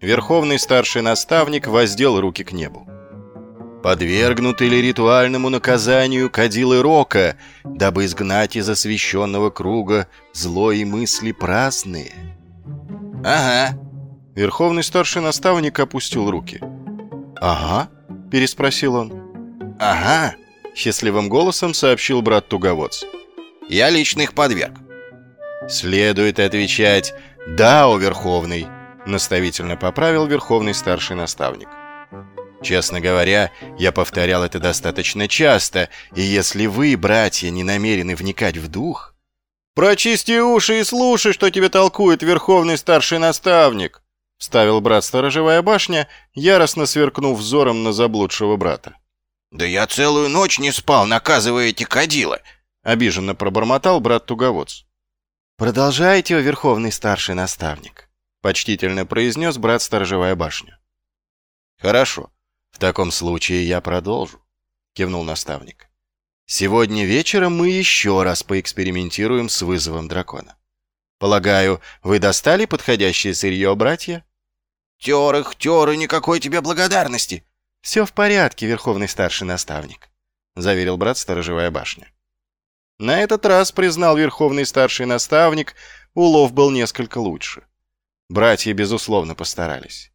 Верховный старший наставник воздел руки к небу. Подвергнуты ли ритуальному наказанию кадилы Рока, дабы изгнать из освященного круга зло и мысли праздные? Ага. Верховный старший наставник опустил руки. Ага? Переспросил он. Ага. Счастливым голосом сообщил брат Туговодц. Я лично их подверг. Следует отвечать «Да, о Верховный», наставительно поправил Верховный старший наставник. Честно говоря, я повторял это достаточно часто, и если вы, братья, не намерены вникать в дух... «Прочисти уши и слушай, что тебе толкует верховный старший наставник!» Ставил брат сторожевая башня, яростно сверкнув взором на заблудшего брата. «Да я целую ночь не спал, наказывая эти кадила!» Обиженно пробормотал брат Туговодц. «Продолжайте, о верховный старший наставник», почтительно произнес брат сторожевая башня. «Хорошо. «В таком случае я продолжу», — кивнул наставник. «Сегодня вечером мы еще раз поэкспериментируем с вызовом дракона. Полагаю, вы достали подходящее сырье, братья?» «Тер их, тер, и никакой тебе благодарности!» «Все в порядке, верховный старший наставник», — заверил брат сторожевая башня. На этот раз, признал верховный старший наставник, улов был несколько лучше. Братья, безусловно, постарались.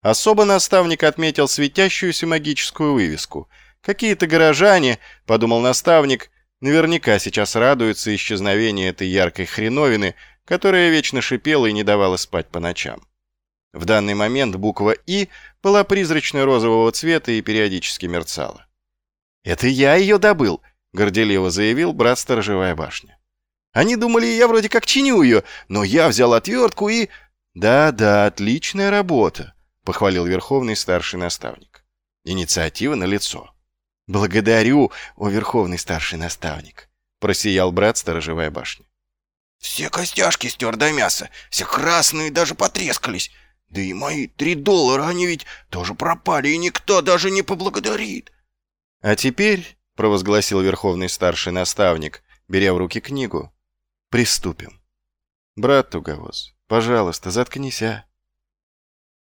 Особо наставник отметил светящуюся магическую вывеску. Какие-то горожане, подумал наставник, наверняка сейчас радуются исчезновению этой яркой хреновины, которая вечно шипела и не давала спать по ночам. В данный момент буква «И» была призрачно-розового цвета и периодически мерцала. «Это я ее добыл», — горделиво заявил брат Сторожевая башня. «Они думали, я вроде как чиню ее, но я взял отвертку и...» «Да-да, отличная работа похвалил верховный старший наставник. Инициатива на лицо. Благодарю, о верховный старший наставник, просиял брат сторожевая башня. Все костяшки стер до мяса, все красные даже потрескались. Да и мои три доллара, они ведь тоже пропали, и никто даже не поблагодарит. А теперь, провозгласил верховный старший наставник, беря в руки книгу, приступим. Брат Туговоз, пожалуйста, заткнись, а.